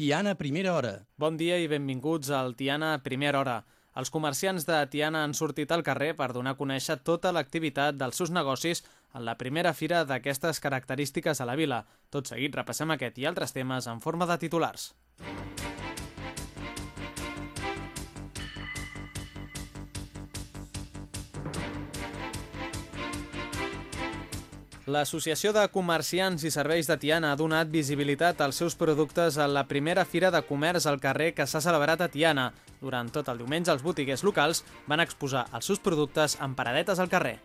Tiana Primera Hora. Bon dia i benvinguts al Tiana Primera Hora. Els comerciants de Tiana han sortit al carrer per donar a conèixer tota l'activitat dels seus negocis en la primera fira d'aquestes característiques a la vila. Tot seguit repassem aquest i altres temes en forma de titulars. L'Associació de Comerciants i Serveis de Tiana ha donat visibilitat als seus productes a la primera fira de comerç al carrer que s'ha celebrat a Tiana. Durant tot el diumenge, els botiguers locals van exposar els seus productes en paradetes al carrer.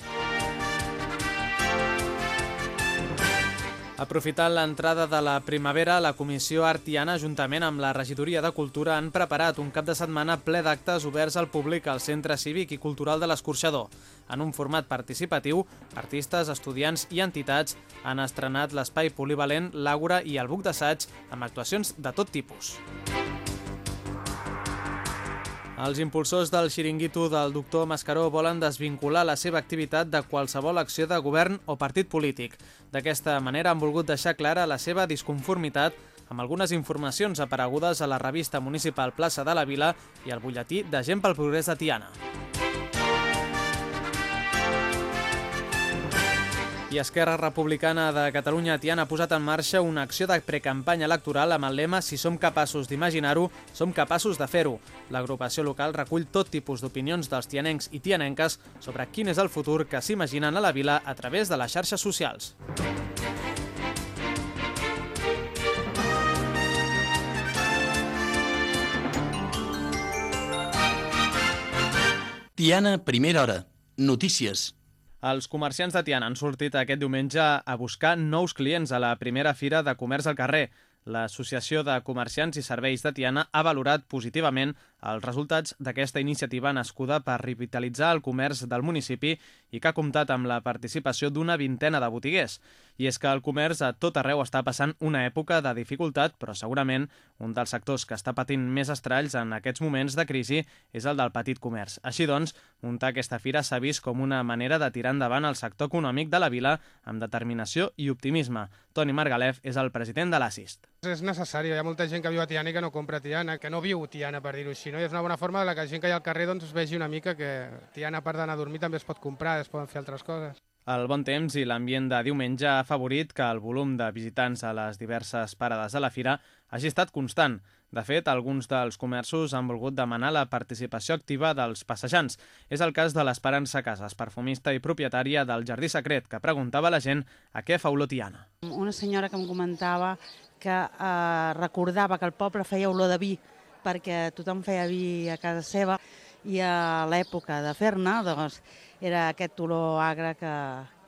Aprofitant l'entrada de la primavera, la Comissió Artiana, juntament amb la Regidoria de Cultura, han preparat un cap de setmana ple d'actes oberts al públic al Centre Cívic i Cultural de l'Escorxador. En un format participatiu, artistes, estudiants i entitats han estrenat l'espai polivalent, l'Àgora i el Buc d'Assaig amb actuacions de tot tipus. Els impulsors del xiringuito del doctor Mascaró volen desvincular la seva activitat de qualsevol acció de govern o partit polític. D'aquesta manera han volgut deixar clara la seva disconformitat amb algunes informacions aparegudes a la revista municipal Plaça de la Vila i al butlletí de Gent pel Progrés de Tiana. I Esquerra Republicana de Catalunya Tiana ha posat en marxa una acció de precampanya electoral amb el lema Si som capaços d'imaginar-ho, som capaços de fer-ho. L'agrupació local recull tot tipus d'opinions dels tianencs i tianenques sobre quin és el futur que s'imaginen a la vila a través de les xarxes socials. Tiana Primera Hora. Notícies. Els comerciants de Tiana han sortit aquest diumenge a buscar nous clients a la primera fira de comerç al carrer. L'Associació de Comerciants i Serveis de Tiana ha valorat positivament els resultats d'aquesta iniciativa nascuda per revitalitzar el comerç del municipi i que ha comptat amb la participació d'una vintena de botiguers. I és que el comerç a tot arreu està passant una època de dificultat, però segurament un dels sectors que està patint més estralls en aquests moments de crisi és el del petit comerç. Així doncs, muntar aquesta fira s'ha vist com una manera de tirar endavant el sector econòmic de la vila amb determinació i optimisme. Toni Margalef és el president de l'Assist. És necessari, hi ha molta gent que viu a Tiana i que no compra Tiana, que no viu Tiana, per dir-ho així. No? I és una bona forma de la que la gent que hi ha al carrer doncs, vegi una mica que Tiana, a part d'anar a dormir, també es pot comprar, es poden fer altres coses. El bon temps i l'ambient de diumenge ha favorit que el volum de visitants a les diverses parades de la fira hagi estat constant. De fet, alguns dels comerços han volgut demanar la participació activa dels passejants. És el cas de l'Esperança Casas, perfumista i propietària del Jardí Secret, que preguntava a la gent a què fa olor tiana. Una senyora que em comentava que eh, recordava que el poble feia olor de vi perquè tothom feia vi a casa seva i a l'època de fer-ne doncs, era aquest olor agre que,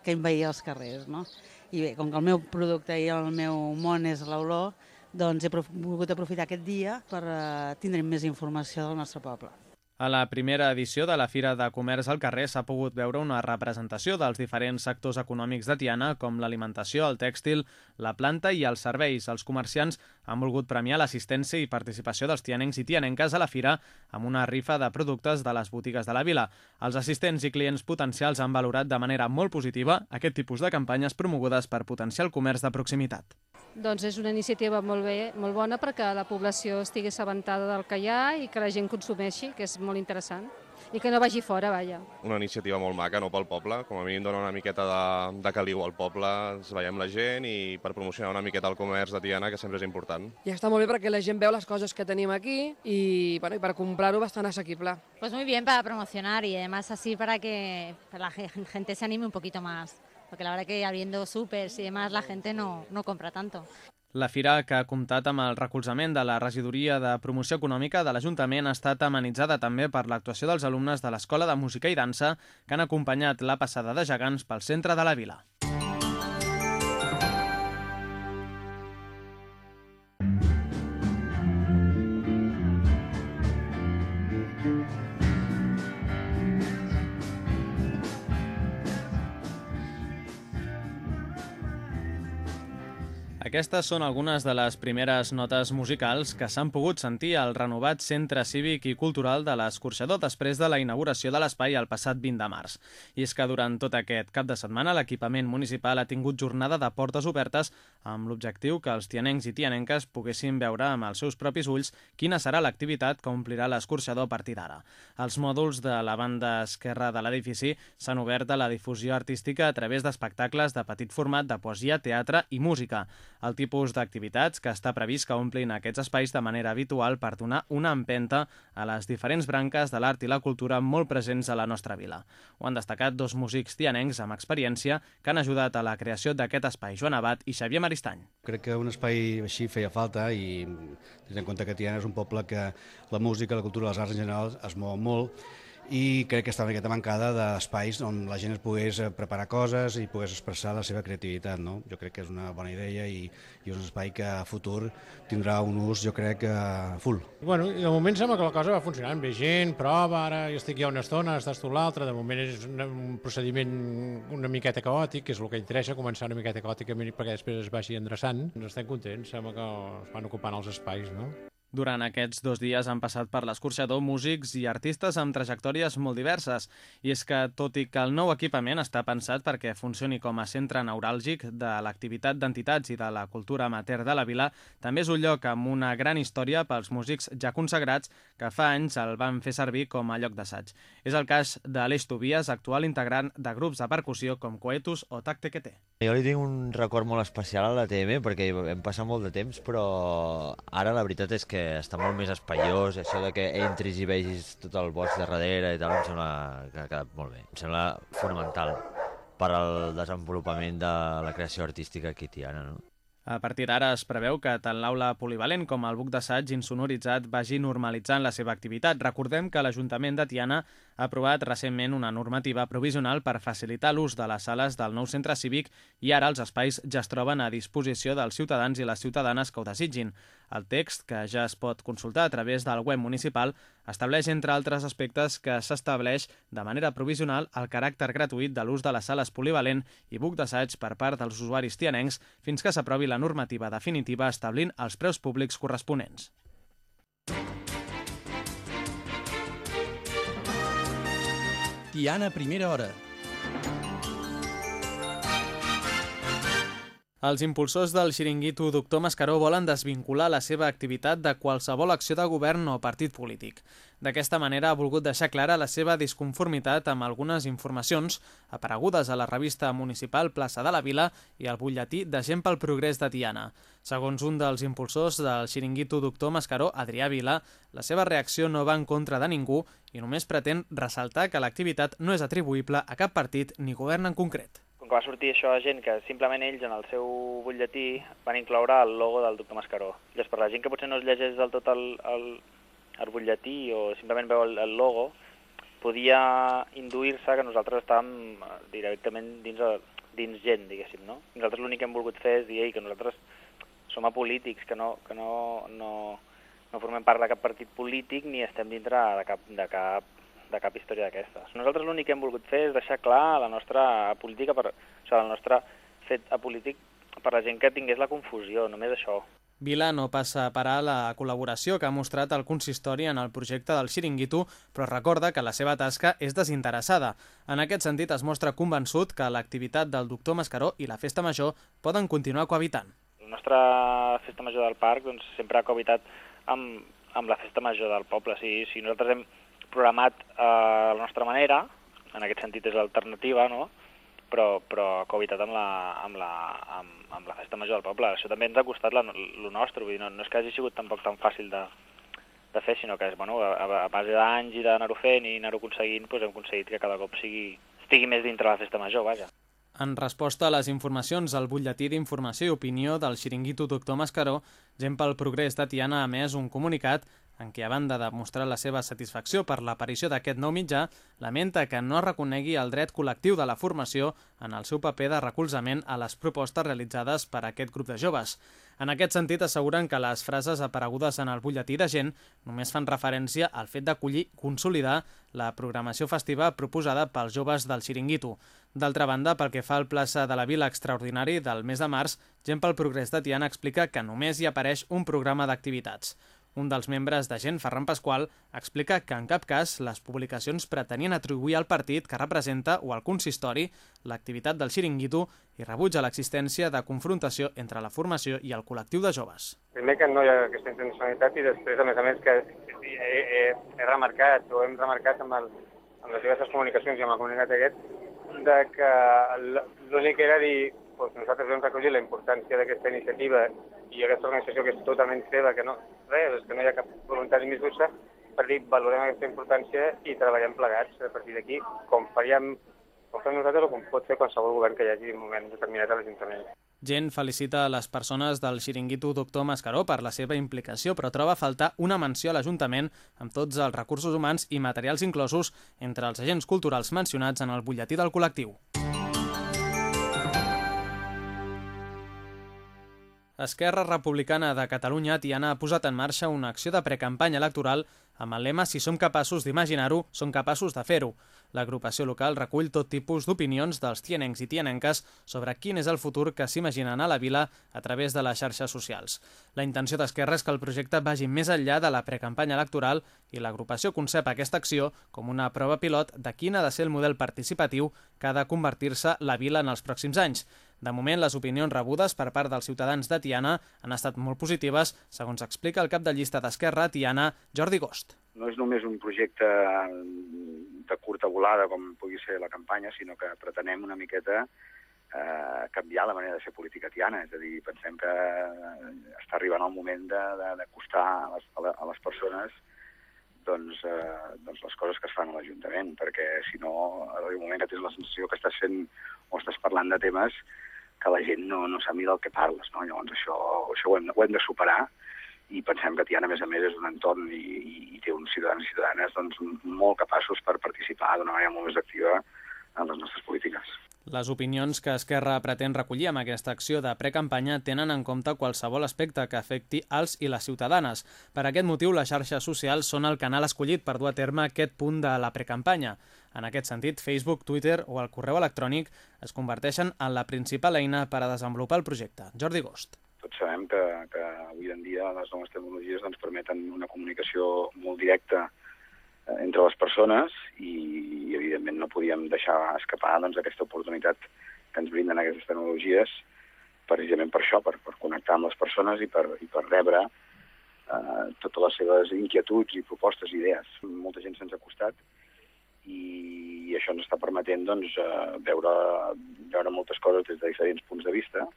que envaïa els carrers. No? I bé, com que el meu producte i el meu món és l'olor, doncs he volgut aprofitar aquest dia per eh, tindre més informació del nostre poble. A la primera edició de la Fira de Comerç al carrer s'ha pogut veure una representació dels diferents sectors econòmics de Tiana, com l'alimentació, el tèxtil, la planta i els serveis. Els comerciants han volgut premiar l'assistència i participació dels tianencs i tianenques a la fira amb una rifa de productes de les botigues de la vila. Els assistents i clients potencials han valorat de manera molt positiva aquest tipus de campanyes promogudes per potenciar el comerç de proximitat. Doncs és una iniciativa molt, bé, molt bona perquè la població estigui assabentada del que hi ha i que la gent consumeixi, que és molt interessant i que no vagi fora, vaja. Una iniciativa molt maca, no pel poble, com a mínim dona una miqueta de, de caliu al poble, ens veiem la gent i per promocionar una miqueta el comerç de Tiana, que sempre és important. I està molt bé perquè la gent veu les coses que tenim aquí i, bueno, i per comprar-ho bastant assequible. Pues muy bien para promocionar y además así para que la gente se anime un poquito más porque la verdad que habiendo supers y demás la gente no, no compra tanto. La fira, que ha comptat amb el recolzament de la Regidoria de Promoció Econòmica de l'Ajuntament, ha estat amenitzada també per l'actuació dels alumnes de l'Escola de Música i Dansa que han acompanyat la passada de gegants pel centre de la vila. Aquestes són algunes de les primeres notes musicals que s'han pogut sentir al renovat Centre Cívic i Cultural de l'Escorxador després de la inauguració de l'espai el passat 20 de març. I és que durant tot aquest cap de setmana l'equipament municipal ha tingut jornada de portes obertes amb l'objectiu que els tianencs i tianenques poguessin veure amb els seus propis ulls quina serà l'activitat que omplirà l'escorxador a partir d'ara. Els mòduls de la banda esquerra de l'edifici s'han obert a la difusió artística a través d'espectacles de petit format de poesia, teatre i música el tipus d'activitats que està previst que omplin aquests espais de manera habitual per donar una empenta a les diferents branques de l'art i la cultura molt presents a la nostra vila. Ho han destacat dos músics tianencs amb experiència que han ajudat a la creació d'aquest espai, Joan Abad i Xavier Maristany. Crec que un espai així feia falta i tenint en compte que Tiana és un poble que la música, la cultura, les arts en general es mou molt i crec que està una miqueta mancada d'espais on la gent es pogués eh, preparar coses i pogués expressar la seva creativitat. No? Jo crec que és una bona idea i, i és un espai que a futur tindrà un ús, jo crec, full. Bueno, de moment sembla que la cosa va funcionant. Ve gent, prova, ara jo estic ja una estona, estàs tu l'altra, de moment és un procediment una miqueta caòtic, que és el que interessa, començar una miqueta caòtic perquè després es vagi endreçant. Estem contents, sembla que es van ocupant els espais, no? Durant aquests dos dies han passat per l'escorxador músics i artistes amb trajectòries molt diverses. I és que, tot i que el nou equipament està pensat perquè funcioni com a centre neuràlgic de l'activitat d'entitats i de la cultura amateur de la vila, també és un lloc amb una gran història pels músics ja consagrats que fa anys el van fer servir com a lloc d'assaig. És el cas de Aleix Tobias, actual integrant de grups de percussió com Coetus o Tacte que té. Jo li tinc un record molt especial a la TM perquè hem passat molt de temps, però ara la veritat és que està molt més espaiós, això de que entris i vegis tot el bosc de darrere i tal, em sembla que ha quedat molt bé. Em sembla fonamental per al desenvolupament de la creació artística aquí tiana, no? A partir d'ara es preveu que tant l'aula polivalent com el buc d'assaig insonoritzat vagi normalitzant la seva activitat. Recordem que l'Ajuntament de Tiana ha aprovat recentment una normativa provisional per facilitar l'ús de les sales del nou centre cívic i ara els espais ja es troben a disposició dels ciutadans i les ciutadanes que ho desitgin. El text, que ja es pot consultar a través del web municipal, estableix, entre altres aspectes, que s'estableix de manera provisional el caràcter gratuït de l'ús de les sales polivalent i buc d'assaig per part dels usuaris tianencs fins que s'aprovi la normativa definitiva establint els preus públics corresponents. Tiana, primera hora. Els impulsors del xiringuito Doctor Mascaró volen desvincular la seva activitat de qualsevol acció de govern o partit polític. D'aquesta manera ha volgut deixar clara la seva disconformitat amb algunes informacions aparegudes a la revista municipal Plaça de la Vila i al butlletí de Gent pel Progrés de Tiana. Segons un dels impulsors del xiringuito Doctor Mascaró, Adrià Vila, la seva reacció no va en contra de ningú i només pretén ressaltar que l'activitat no és atribuïble a cap partit ni govern en concret com que va sortir això a gent que simplement ells en el seu butlletí van incloure el logo del doctor Mascaró. Llavors, per la gent que potser no es llegeix del tot el, el, el butlletí o simplement veu el, el logo, podia induir-se que nosaltres estàvem eh, directament dins, el, dins gent, diguéssim, no? Nosaltres l'únic que hem volgut fer és dir que nosaltres som apolítics, que no, que no, no, no formem part de cap partit polític ni estem dintre de cap, de cap de cap història d'aquestes. Nosaltres l'únic que hem volgut fer és deixar clar la nostra política, per, o sigui, el nostre fet apolític per la gent que tingués la confusió, només això. Vila no passa a parar la col·laboració que ha mostrat el consistori en el projecte del Xiringuito, però recorda que la seva tasca és desinteressada. En aquest sentit, es mostra convençut que l'activitat del doctor Mascaró i la Festa Major poden continuar cohabitant. La nostra Festa Major del Parc doncs, sempre ha cohabitat amb, amb la Festa Major del poble. Si, si nosaltres hem, programat eh, a la nostra manera, en aquest sentit és l'alternativa, no? però, però cohabitat amb la, amb, la, amb, amb la festa major del poble. Això també ens ha costat lo nostre, vull dir, no, no és que hagi sigut tampoc tan fàcil de, de fer, sinó que és, bueno, a, a base d'anys i d'anar-ho fent i anar-ho aconseguint, doncs hem aconseguit que cada cop sigui, estigui més dintre la festa major, vaja. En resposta a les informacions al butlletí d'informació i opinió del xiringuito Doctor Mascaró, Gent pel Progrés de Tiana ha emès un comunicat en què, a banda de mostrar la seva satisfacció per l'aparició d'aquest nou mitjà, lamenta que no reconegui el dret col·lectiu de la formació en el seu paper de recolzament a les propostes realitzades per aquest grup de joves. En aquest sentit, asseguren que les frases aparegudes en el butlletí de gent només fan referència al fet d'acollir consolidar la programació festiva proposada pels joves del Xiringuito. D'altra banda, pel que fa al plaça de la Vila Extraordinari del mes de març, Gent pel Progrés de Tiana explica que només hi apareix un programa d'activitats. Un dels membres de Gent, Ferran Pasqual, explica que en cap cas les publicacions pretenien atribuir al partit que representa o al consistori l'activitat del xiringuito i rebutja l'existència de confrontació entre la formació i el col·lectiu de joves. Primer que no hi ha aquesta intencionalitat i després, a més a més, que he, he, he remarcat o hem remarcat amb, el, amb les diverses comunicacions i amb el comunicat aquest de que l'únic era dir doncs nosaltres vam recollir la importància d'aquesta iniciativa i aquesta organització que és totalment seva, que no, res, que no hi ha cap voluntat ni misdussa, per dir, valorem aquesta importància i treballem plegats a partir d'aquí, com faríem com fem nosaltres o com pot fer qualsevol govern que hi hagi un moment determinat a l'Ajuntament. Gent felicita les persones del xiringuito Doctor Mascaró per la seva implicació, però troba a faltar una menció a l'Ajuntament amb tots els recursos humans i materials inclosos entre els agents culturals mencionats en el butlletí del col·lectiu. Esquerra Republicana de Catalunya, Tiana, ha posat en marxa una acció de precampanya electoral amb el lema «Si som capaços d'imaginar-ho, som capaços de fer-ho». L'agrupació local recull tot tipus d'opinions dels tianencs i tianenques sobre quin és el futur que s'imaginen a la vila a través de les xarxes socials. La intenció d'Esquerra és que el projecte vagi més enllà de la precampanya electoral i l'agrupació concep aquesta acció com una prova pilot de quin ha de ser el model participatiu que ha de convertir-se la vila en els pròxims anys. De moment, les opinions rebudes per part dels ciutadans de Tiana han estat molt positives, segons explica el cap de llista d'Esquerra, Tiana, Jordi Gost. No és només un projecte de curta volada, com pugui ser la campanya, sinó que pretenem una miqueta eh, canviar la manera de fer política tiana. És a dir, pensem que està arribant el moment d'acostar a, les, a les persones doncs, eh, doncs les coses que es fan a l'Ajuntament, perquè si no, arriba un moment que tens la sensació que estàs fent o estàs parlant de temes que la gent no, no sap ni del que parles. No? Llavors això, això ho, hem, ho hem de superar i pensem que Tiana, a més a més, és un entorn i, i, té uns ciutadans i ciutadanes doncs, molt capaços per participar d'una manera molt més activa en les nostres polítiques. Les opinions que Esquerra pretén recollir amb aquesta acció de precampanya tenen en compte qualsevol aspecte que afecti als i les ciutadanes. Per aquest motiu, les xarxes socials són el canal escollit per dur a terme aquest punt de la precampanya. En aquest sentit, Facebook, Twitter o el correu electrònic es converteixen en la principal eina per a desenvolupar el projecte. Jordi Gost. Tots sabem que, que avui en dia les noves tecnologies ens permeten una comunicació molt directa Eh, entre les persones i, i evidentment no podíem deixar escapar doncs, aquesta oportunitat que ens brinden aquestes tecnologies precisament per això, per, per connectar amb les persones i per, i per rebre eh, totes les seves inquietuds i propostes i idees. Molta gent se'ns ha costat i, i això ens està permetent doncs, eh, veure, veure moltes coses des de diferents punts de vista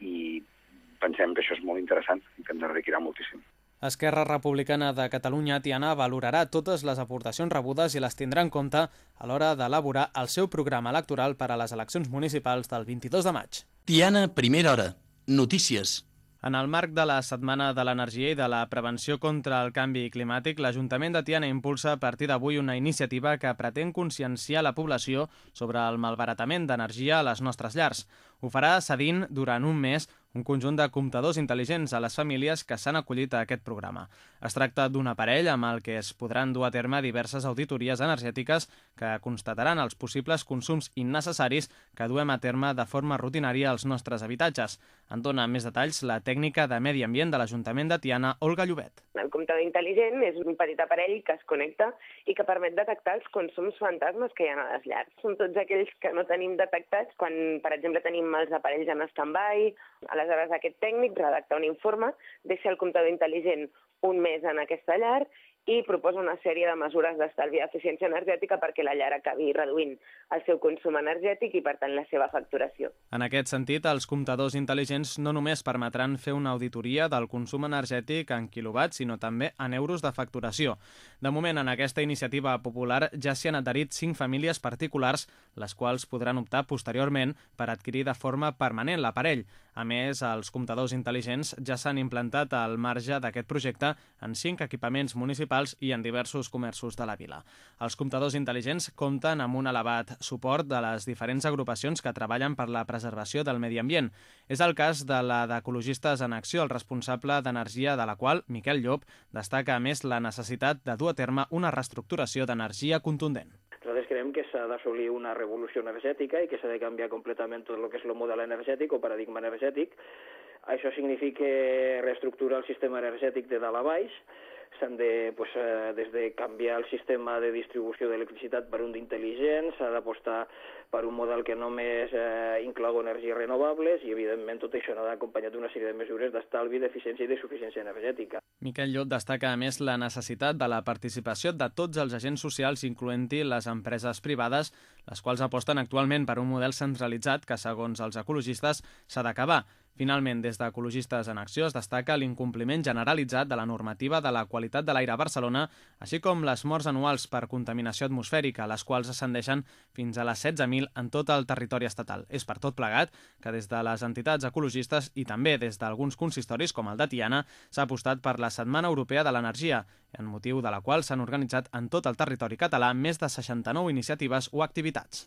i pensem que això és molt interessant i que ens enriquirà moltíssim. Esquerra Republicana de Catalunya, Tiana, valorarà totes les aportacions rebudes i les tindrà en compte a l'hora d'elaborar el seu programa electoral per a les eleccions municipals del 22 de maig. Tiana, primera hora. Notícies. En el marc de la Setmana de l'Energia i de la Prevenció contra el Canvi Climàtic, l'Ajuntament de Tiana impulsa a partir d'avui una iniciativa que pretén conscienciar la població sobre el malbaratament d'energia a les nostres llars. Ho farà cedint durant un mes un conjunt de comptadors intel·ligents a les famílies que s'han acollit a aquest programa. Es tracta d'un aparell amb el que es podran dur a terme diverses auditories energètiques que constataran els possibles consums innecessaris que duem a terme de forma rutinària als nostres habitatges. En dona més detalls la tècnica de Medi Ambient de l'Ajuntament de Tiana, Olga Llobet. El comptador intel·ligent és un petit aparell que es connecta i que permet detectar els consums fantasmes que hi ha a les llars. Són tots aquells que no tenim detectats quan, per exemple, tenim els aparells en stand-by, Aleshores, aquest tècnic redacta un informe, deixa el comptador intel·ligent un mes en aquesta llar i proposa una sèrie de mesures d'estalvi d'eficiència energètica perquè la llar acabi reduint el seu consum energètic i, per tant, la seva facturació. En aquest sentit, els comptadors intel·ligents no només permetran fer una auditoria del consum energètic en quilowatts, sinó també en euros de facturació. De moment, en aquesta iniciativa popular ja s'hi han adherit cinc famílies particulars, les quals podran optar posteriorment per adquirir de forma permanent l'aparell. A més, els comptadors intel·ligents ja s'han implantat al marge d'aquest projecte en cinc equipaments municipals i en diversos comerços de la vila. Els comptadors intel·ligents compten amb un elevat suport de les diferents agrupacions que treballen per la preservació del medi ambient. És el cas de la d'Ecologistes en Acció, el responsable d'energia de la qual, Miquel Llop, destaca a més la necessitat de dur a terme una reestructuració d'energia contundent. Nosaltres creiem que s'ha d'assolir una revolució energètica i que s'ha de canviar completament tot el que és el model energètic o paradigma energètic. Això significa reestructurar el sistema energètic de dalt a baix, s'han de, pues, eh, des de canviar el sistema de distribució d'electricitat per un d'intel·ligent, s'ha d'apostar per un model que només eh, inclou energies renovables i, evidentment, tot això ha d'acompanyar d'una sèrie de mesures d'estalvi, d'eficiència i de suficiència energètica. Miquel Llot destaca, a més, la necessitat de la participació de tots els agents socials, incloent-hi les empreses privades, les quals aposten actualment per un model centralitzat que, segons els ecologistes, s'ha d'acabar. Finalment, des d'Ecologistes en Acció es destaca l'incompliment generalitzat de la normativa de la qualitat de l'aire a Barcelona, així com les morts anuals per contaminació atmosfèrica, les quals ascendeixen fins a les 16.000 en tot el territori estatal. És per tot plegat que des de les entitats ecologistes i també des d'alguns consistoris, com el de Tiana, s'ha apostat per la Setmana Europea de l'Energia, en motiu de la qual s'han organitzat en tot el territori català més de 69 iniciatives o activitats.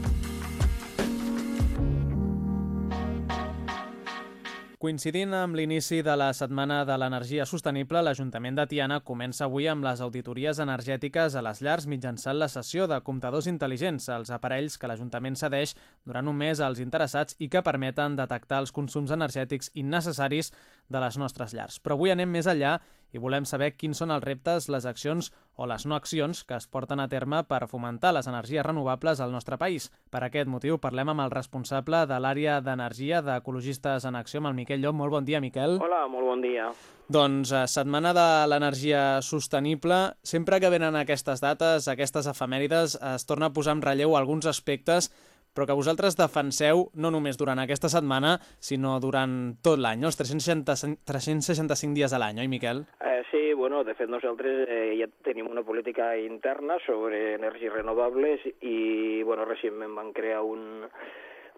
Coincidint amb l'inici de la Setmana de l'Energia Sostenible, l'Ajuntament de Tiana comença avui amb les auditories energètiques a les llars mitjançant la sessió de comptadors intel·ligents, els aparells que l'Ajuntament cedeix durant un mes als interessats i que permeten detectar els consums energètics innecessaris de les nostres llars. Però avui anem més enllà i volem saber quins són els reptes, les accions o les no accions que es porten a terme per fomentar les energies renovables al nostre país. Per aquest motiu parlem amb el responsable de l'àrea d'energia d'Ecologistes en Acció, amb el Miquel Llop. Molt bon dia, Miquel. Hola, molt bon dia. Doncs eh, Setmana de l'Energia Sostenible. Sempre que venen aquestes dates, aquestes efemèrides, es torna a posar en relleu alguns aspectes però que vosaltres defenseu no només durant aquesta setmana, sinó durant tot l'any, els 365, 365 dies a l'any, oi, Miquel? Eh, sí, bueno, de fet nosaltres eh, ja tenim una política interna sobre energies renovables i, bueno, recentment van crear un,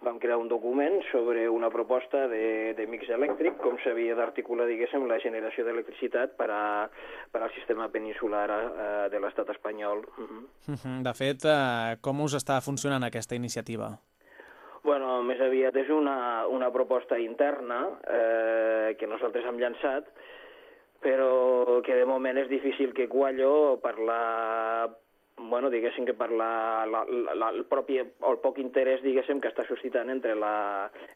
vam crear un document sobre una proposta de, de mix elèctric, com s'havia d'articular, diguéssim, la generació d'electricitat per, a, per al sistema peninsular eh, de l'estat espanyol. Uh -huh. De fet, eh, com us està funcionant aquesta iniciativa? Bueno, més aviat és una, una proposta interna eh, que nosaltres hem llançat, però que de moment és difícil que quallo per la bueno, diguéssim que per la, la, la, el propi, el poc interès, diguéssim, que està suscitant entre la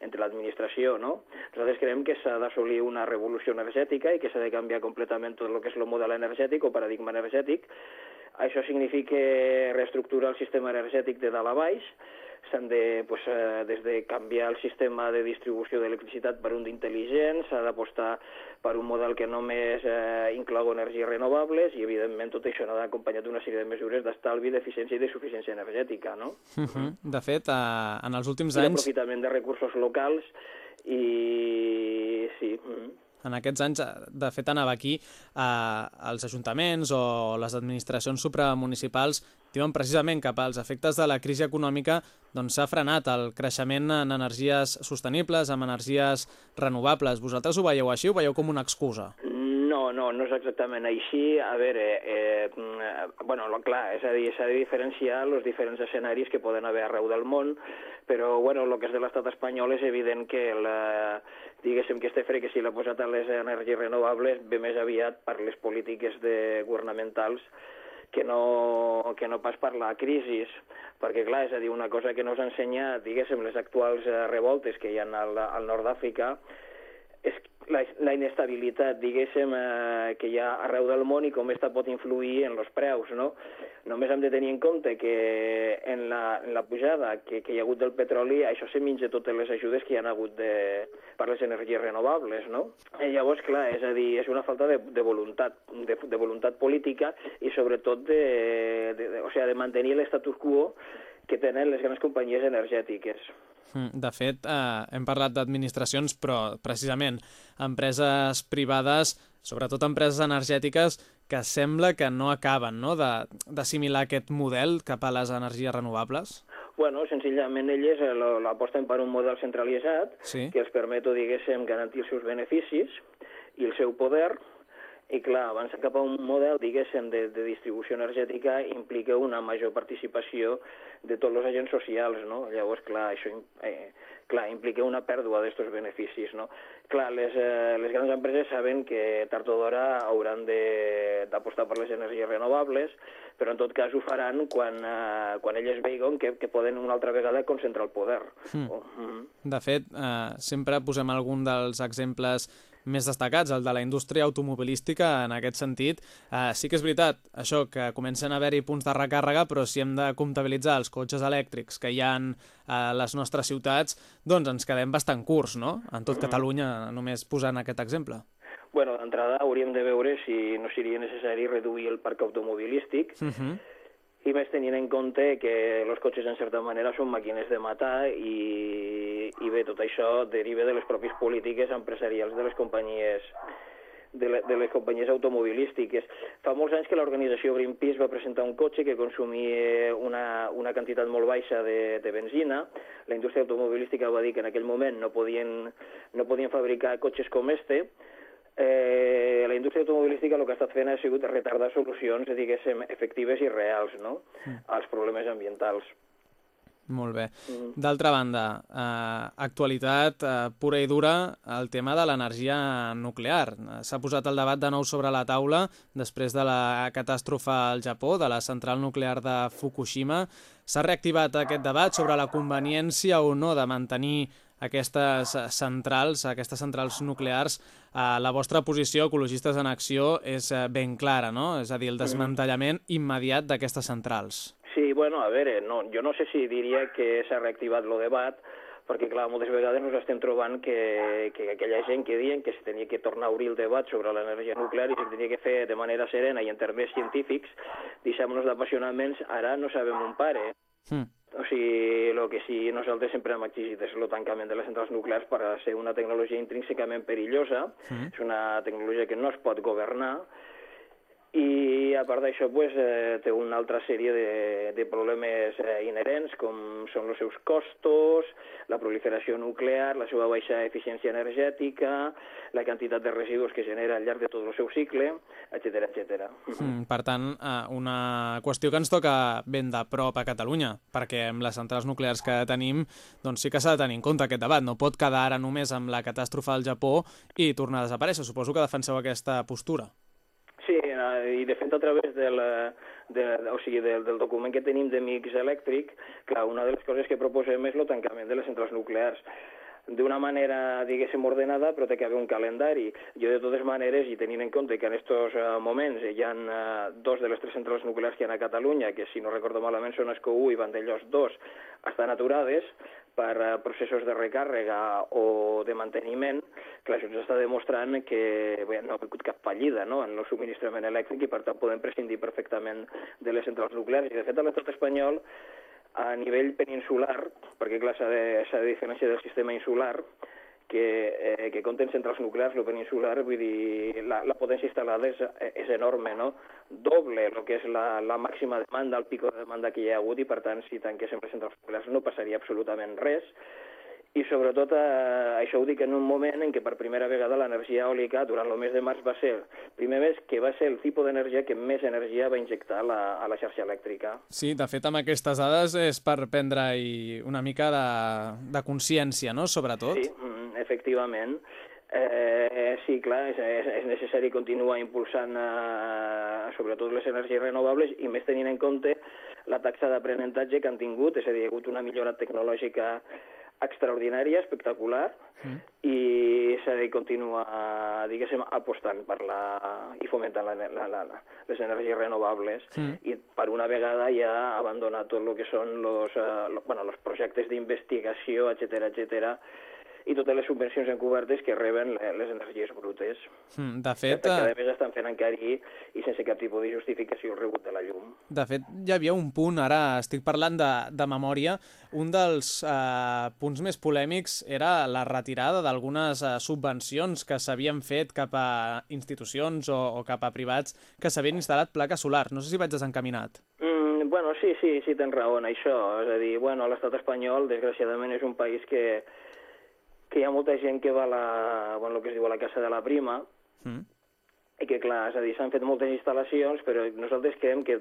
entre l'administració, no? Nosaltres creiem que s'ha d'assolir una revolució energètica i que s'ha de canviar completament tot el que és el model energètic o paradigma energètic. Això significa reestructurar el sistema energètic de dalt a baix, s'han de, pues, eh, des de canviar el sistema de distribució d'electricitat per un d'intel·ligent, s'ha d'apostar per un model que només eh, inclou energies renovables i, evidentment, tot això ha d'acompanyar d'una sèrie de mesures d'estalvi, d'eficiència i de suficiència energètica, no? Uh -huh. De fet, eh, en els últims I anys... l'aprofitament de recursos locals i... sí... Uh -huh. En aquests anys, de fet, anava aquí, eh, els ajuntaments o les administracions supramunicipals diuen precisament que pels efectes de la crisi econòmica doncs s'ha frenat el creixement en energies sostenibles, en energies renovables. Vosaltres ho veieu així ho veieu com una excusa? No, no, és exactament així. A veure, eh, bueno, clar, és a dir, s'ha de diferenciar els diferents escenaris que poden haver arreu del món, però, bueno, el que és de l'estat espanyol és evident que la, diguéssim que este fre que si l'ha posat a les energies renovables ve més aviat per les polítiques de governamentals que no, que no pas per la crisi, perquè clar, és a dir, una cosa que no s'ensenya, diguéssim, les actuals eh, revoltes que hi ha al, al nord d'Àfrica, és la, la inestabilitat, diguéssim, eh, que hi ha arreu del món i com esta pot influir en els preus, no? Només hem de tenir en compte que en la, en la pujada que, que hi ha hagut del petroli, això se menja totes les ajudes que hi han hagut de, per les energies renovables, no? I llavors, clar, és a dir, és una falta de, de voluntat, de, de voluntat política i sobretot de, de, de, o sigui, de mantenir l'estatus quo que tenen les grans companyies energètiques. Mm, De fet, eh, hem parlat d'administracions, però precisament empreses privades, sobretot empreses energètiques, que sembla que no acaben no? d'assimilar aquest model cap a les energies renovables. Bueno, senzillament elles eh, l'aposten per un model centralitzat Sí. que els permet, diguéssim, garantir els seus beneficis i el seu poder, i clar, avançar cap a un model, diguéssim, de, de distribució energètica implica una major participació de tots els agents socials, no? Llavors, clar, això eh, clar, implica una pèrdua d'aquests beneficis, no? Clar, les, eh, les grans empreses saben que tard o d'hora hauran de- d'apostar per les energies renovables, però en tot cas ho faran quan, eh, quan elles veuen que, que poden una altra vegada concentrar el poder. Mm. Oh, mm. De fet, eh, sempre posem algun dels exemples més destacats, el de la indústria automobilística, en aquest sentit. Eh, sí que és veritat, això, que comencen a haver-hi punts de recàrrega, però si hem de comptabilitzar els cotxes elèctrics que hi ha a les nostres ciutats, doncs ens quedem bastant curts, no?, en tot Catalunya, només posant aquest exemple. Bueno, d'entrada hauríem de veure si no seria necessari reduir el parc automobilístic, Uh -huh. I més tenint en compte que els cotxes en certa manera són màquines de matar i, i bé, tot això deriva de les pròpies polítiques empresarials de les companyies de, le, de les companyies automobilístiques. Fa molts anys que l'organització Greenpeace va presentar un cotxe que consumia una, una quantitat molt baixa de, de benzina. La indústria automobilística va dir que en aquell moment no podien, no podien fabricar cotxes com este, eh, la indústria automobilística el que ha estat fent ha sigut retardar solucions, diguéssim, efectives i reals, no?, als problemes ambientals. Molt bé. Mm. D'altra banda, eh, actualitat eh, pura i dura, el tema de l'energia nuclear. S'ha posat el debat de nou sobre la taula després de la catàstrofe al Japó, de la central nuclear de Fukushima. S'ha reactivat aquest debat sobre la conveniència o no de mantenir aquestes eh, centrals, aquestes centrals nuclears. Eh, la vostra posició, Ecologistes en Acció, és eh, ben clara, no? És a dir, el desmantellament immediat d'aquestes centrals. Sí, bueno, a veure, no, jo no sé si diria que s'ha reactivat el debat, perquè, clar, moltes vegades ens estem trobant que, que aquella gent que diuen que es tenia que tornar a obrir el debat sobre l'energia nuclear i se tenia que fer de manera serena i en termes científics, deixem-nos d'apassionaments, ara no sabem un pare. Mm. O sigui, el que sí, nosaltres sempre hem exigit és el tancament de les centrals nuclears per ser una tecnologia intrínsecament perillosa, Mm. és una tecnologia que no es pot governar, i a part d'això pues, eh, té una altra sèrie de, de problemes eh, inherents com són els seus costos, la proliferació nuclear, la seva baixa eficiència energètica, la quantitat de residus que genera al llarg de tot el seu cicle, etc etc. Mm, per tant, eh, una qüestió que ens toca ben de prop a Catalunya, perquè amb les centrals nuclears que tenim, doncs sí que s'ha de tenir en compte aquest debat. No pot quedar ara només amb la catàstrofe al Japó i tornar a desaparèixer. Suposo que defenseu aquesta postura. I de fet a través del, de, o sigui, del, del document que tenim de mix elèctric, clar, una de les coses que proposem és el tancament de les centrals nuclears d'una manera, diguéssim, ordenada, però té que haver un calendari. Jo, de totes maneres, i tenint en compte que en aquests uh, moments hi ha uh, dos de les tres centrals nuclears que hi ha a Catalunya, que si no recordo malament són Escó 1 i Vandellós 2, estan aturades per uh, processos de recàrrega o de manteniment, clar, això ens està demostrant que bé, no ha hagut cap fallida no? en el subministrament elèctric i per tant podem prescindir perfectament de les centrals nuclears. I de fet a l'estat espanyol a nivell peninsular, perquè clar, s'ha de, de diferenciar del sistema insular, que, eh, que compten centrals nuclears, el peninsular, vull dir, la, la potència instal·lada és, és enorme, no? Doble el que és la, la màxima demanda, el pico de demanda que hi ha hagut, i per tant, si tanquéssim les centrals nuclears no passaria absolutament res, i sobretot eh, això ho dic en un moment en què per primera vegada l'energia eòlica durant el mes de març va ser el primer mes que va ser el tipus d'energia que més energia va injectar a la, a la xarxa elèctrica. Sí, de fet, amb aquestes dades és per prendre-hi una mica de, de consciència, no?, sobretot. Sí, mm, efectivament. Eh, sí, clar, és, és, és necessari continuar impulsant eh, sobretot les energies renovables i més tenint en compte la taxa d'aprenentatge que han tingut, és a dir, hi ha hagut una millora tecnològica extraordinària, espectacular, Mm. i s'ha de continuar, diguéssim, apostant per la, i fomentant la, la, la, la, les energies renovables Mm. i per una vegada ja abandonar tot el que són los, uh, lo, bueno, los projectes d'investigació, etc etc i totes les subvencions encobertes que reben le- les energies brutes. Mm, De Que fet, cada eh, més estan fent encarir i sense cap tipus de justificació el rebut de la llum. de fet, hi havia un punt, ara estic parlant de, de memòria, un dels eh, punts més polèmics era la retirada d'algunes eh, subvencions que s'havien fet cap a institucions o, o cap a privats que s'havien instal·lat plaques solars. No sé si vaig desencaminat. Mm, bueno, sí, sí, sí, tens raó en això. És a dir, bueno, l'estat espanyol, desgraciadament, és un país que, que hi ha molta gent que va a la, bueno, el que es diu a la casa de la prima, Mm. i que, clar, és a dir, s'han fet moltes instal·lacions, però nosaltres creiem que,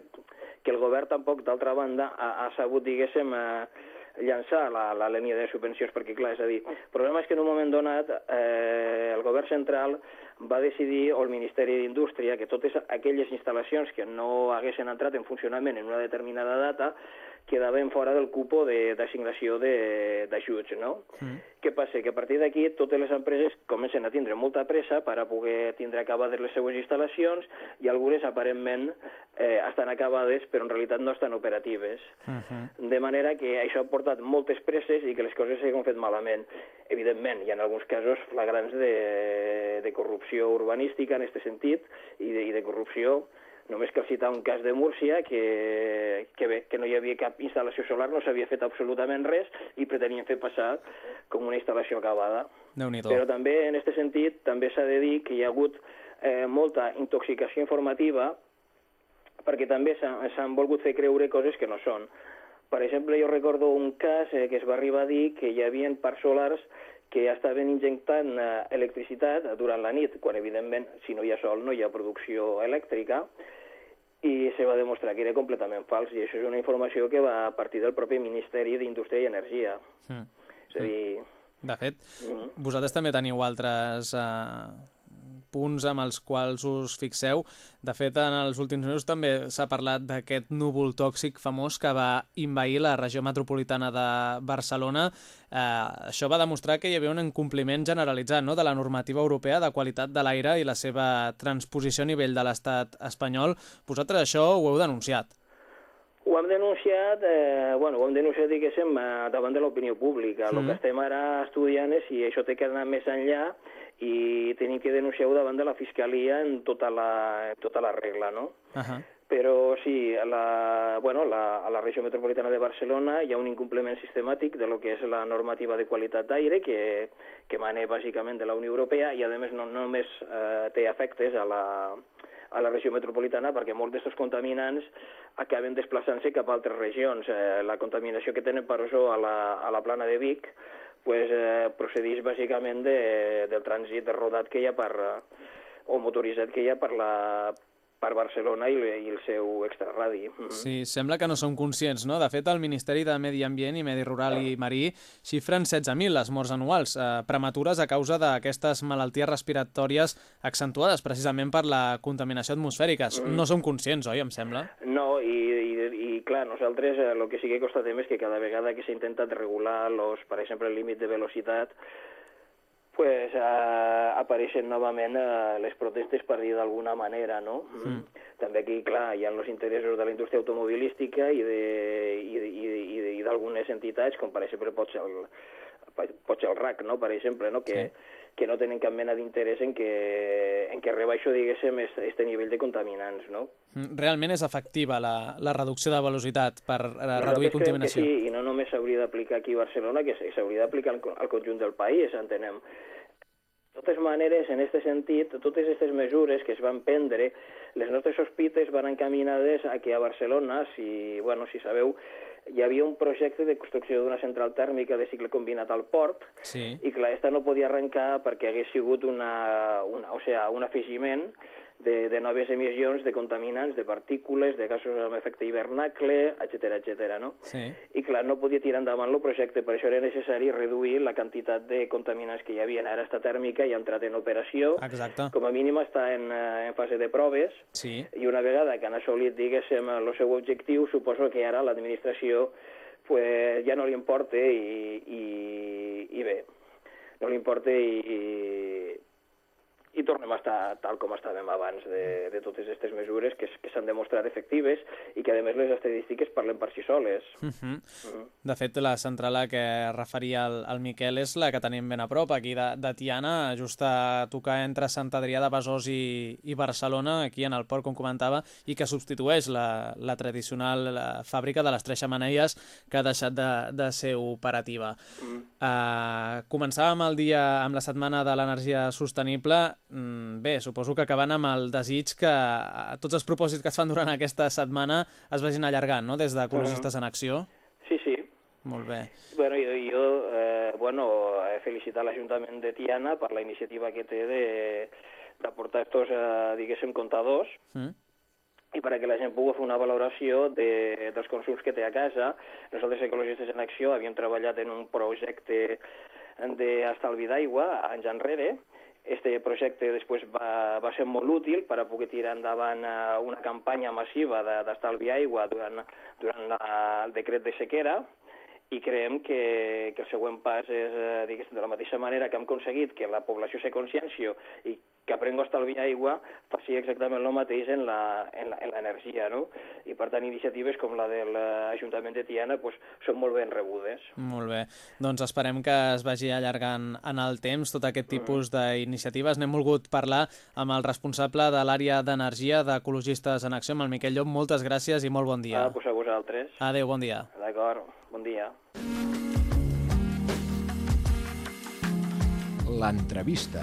que el govern tampoc, d'altra banda, ha, ha sabut, diguéssim, eh, llançar la, la línia de subvencions, perquè, clar, és a dir, el problema és que en un moment donat eh, el govern central va decidir, o el Ministeri d'Indústria, que totes aquelles instal·lacions que no haguessin entrat en funcionament en una determinada data quedaven fora del cupo de- d'assignació de- d'ajuts, no? Què passa? Que a partir d'aquí totes les empreses comencen a tindre molta pressa per a poder tindre acabades les seues instal·lacions i algunes aparentment eh, estan acabades però en realitat no estan operatives. De manera que això ha portat moltes presses i que les coses s'han fet malament. Evidentment, hi ha alguns casos flagrants de, de corrupció urbanística en aquest sentit i de, i de corrupció Només cal citar un cas de Múrcia que, que, bé, que no hi havia cap instal·lació solar, no s'havia fet absolutament res i pretenien fer passar com una instal·lació acabada. Però també, en aquest sentit, també s'ha de dir que hi ha hagut eh, molta intoxicació informativa perquè també s'ha- s'han volgut fer creure coses que no són. Per exemple, jo recordo un cas eh, que es va arribar a dir que hi havia parcs solars que estaven injectant eh, electricitat durant la nit, quan evidentment, si no hi ha sol, no hi ha producció elèctrica, i se va demostrar que era completament fals, i això és una informació que va a partir del propi Ministeri d'Indústria i Energia. Mm. És a dir, De fet, Mhm. vosaltres també teniu altres eh, punts amb els quals us fixeu. De fet, en els últims mesos també s'ha parlat d'aquest núvol tòxic famós que va invair la regió metropolitana de Barcelona. Eh, això va demostrar que hi havia un incompliment generalitzat no?, de la normativa europea de qualitat de l'aire i la seva transposició a nivell de l'estat espanyol. Vosaltres això ho heu denunciat. Ho hem denunciat, eh, bueno, ho hem denunciat, diguéssim, eh, davant de l'opinió pública. El Mm. que estem ara estudiant és si això té que anar més enllà i tenim que denunciar-ho davant de la Fiscalia en tota la, en tota la regla, no? Uh -huh. Però sí, a la, bueno, la, a la regió metropolitana de Barcelona hi ha un incompliment sistemàtic de lo que és la normativa de qualitat d'aire que, que mana bàsicament de la Unió Europea i a més no, no només eh, té efectes a la, a la regió metropolitana perquè molts d'aquests contaminants acaben desplaçant-se cap a altres regions. Eh, la contaminació que tenen per ozó a la, a la plana de Vic pues, eh, procedeix bàsicament de, del trànsit de rodat que hi ha per, eh, o motoritzat que hi ha per, la, per Barcelona i, i el seu extraradi. Mhm. Sí, sembla que no som conscients, no? De fet, el Ministeri de Medi Ambient i Medi Rural i Marí xifren 16.000 les morts anuals, eh, prematures a causa d'aquestes malalties respiratòries accentuades precisament per la contaminació atmosfèrica. Mm. No som conscients, oi, em sembla? No, i, i, i clar, nosaltres eh, el que sí que constatem és que cada vegada que s'ha intentat regular, los, per exemple, el límit de velocitat, pues, eh, apareixen novament eh, les protestes per dir d'alguna manera, no? Mm. També aquí, clar, hi ha els interessos de la indústria automobilística i d'algunes entitats, com per exemple pot ser el, pot ser el RAC, no? per exemple, no? que, que no tenen cap mena d'interès en que, en que rebaixo, diguéssim, este nivell de contaminants, no? Mm, Realment és efectiva la, la reducció de velocitat per eh, reduir contaminació. Que sí, i no només s'hauria d'aplicar aquí a Barcelona, que s'hauria d'aplicar al, al conjunt del país, entenem. De totes maneres, en aquest sentit, totes aquestes mesures que es van prendre, les nostres sospites van encaminades a que a Barcelona, si, bueno, si sabeu, hi havia un projecte de construcció d'una central tèrmica de cicle combinat al port, Sí. i clar, esta no podia arrencar perquè hagués sigut una, una, o sea, un afegiment de, de noves emissions de contaminants, de partícules, de gasos amb efecte hivernacle, etc etc. no? Sí. I clar, no podia tirar endavant el projecte, per això era necessari reduir la quantitat de contaminants que hi havia. Ara està tèrmica i ha entrat en operació. Exacte. Com a mínim està en, eh, en fase de proves Sí. i una vegada que han assolit, diguéssim, el seu objectiu, suposo que ara l'administració pues, ja no li importa i, i, i bé, no li importa i, i, i tornem a estar tal com estàvem abans de, de totes aquestes mesures que, que s'han demostrat efectives i que a més les estadístiques parlen per si soles. Uh -huh. Mhm. De fet, la central a què referia el, el Miquel és la que tenim ben a prop, aquí de, de Tiana, just a tocar entre Sant Adrià de Besòs i, i Barcelona, aquí en el port, com comentava, i que substitueix la, la tradicional la fàbrica de les Tres Xamanelles que ha deixat de, de ser operativa. Mm. Uh, començàvem el dia amb la setmana de l'energia sostenible. Mm, bé, suposo que acabant amb el desig que eh, tots els propòsits que es fan durant aquesta setmana es vagin allargant, no?, des d'Ecologistes en Acció. Sí, sí. Molt bé. Bueno, jo, jo eh, bueno, he felicitat l'Ajuntament de Tiana per la iniciativa que té de d'aportar estos, eh, diguéssim, comptadors Mm. i perquè la gent pugui fer una valoració de, dels consums que té a casa. Nosaltres, Ecologistes en Acció, havíem treballat en un projecte d'estalvi d'aigua anys enrere. Este projecte després va, va ser molt útil per a poder tirar endavant eh, una campanya massiva de- d'estalvi aigua durant, durant la, el decret de sequera i creiem que, que el següent pas és, eh, diguéssim, de la mateixa manera que hem aconseguit que la població se consciència i que aprengui a estalviar aigua, faci exactament el mateix en la- en la- en l'energia, no? I per tant, iniciatives com la de l'Ajuntament de Tiana pues, són molt ben rebudes. Molt bé. Doncs esperem que es vagi allargant en el temps tot aquest tipus d'iniciatives. N'hem volgut parlar amb el responsable de l'àrea d'energia d'Ecologistes en Acció, amb el Miquel Llop. Moltes gràcies i molt bon dia. Ah, pues a vosaltres. Adéu, bon dia. D'acord, bon dia. L'entrevista.